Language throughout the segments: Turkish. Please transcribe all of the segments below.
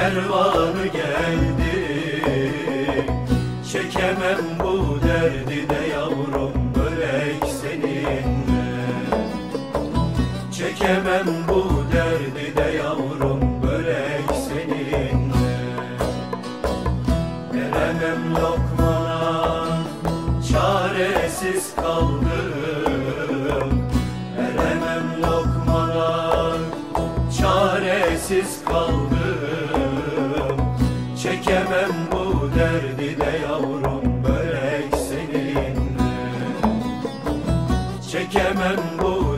kervanı geldi. Çekemem bu derdi de yavrum börek seninle. Çekemem bu derdi de yavrum börek seninle. Veremem lokmana çaresiz kaldım. Çekemem bu derdi de yavrum börek seninle. Çekemem bu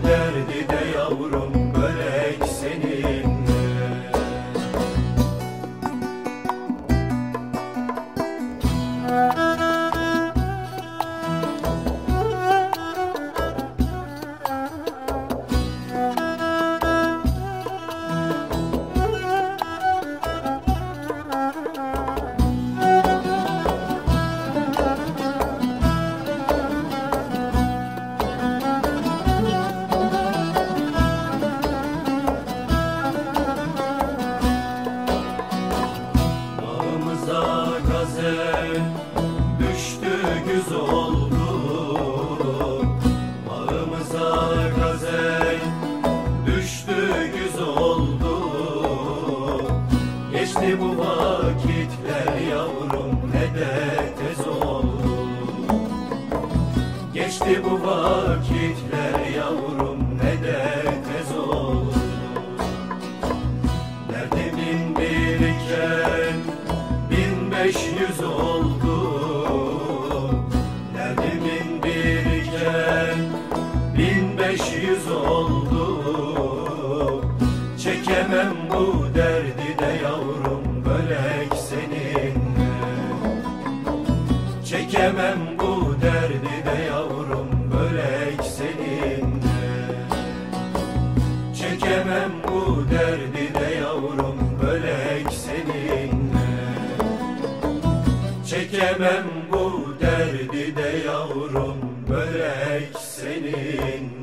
düştü güz oldu. Bağımıza gazel. Düştü güz oldu. Geçti bu vakitler yavrum ne de tez oldu. Geçti bu vakitler yavrum ne de yüz oldu Çekemem bu derdi de yavrum börek seninle. Çekemem bu derdi de yavrum börek seninle. Çekemem bu derdi de yavrum börek seninle. Çekemem bu derdi de yavrum börek seninle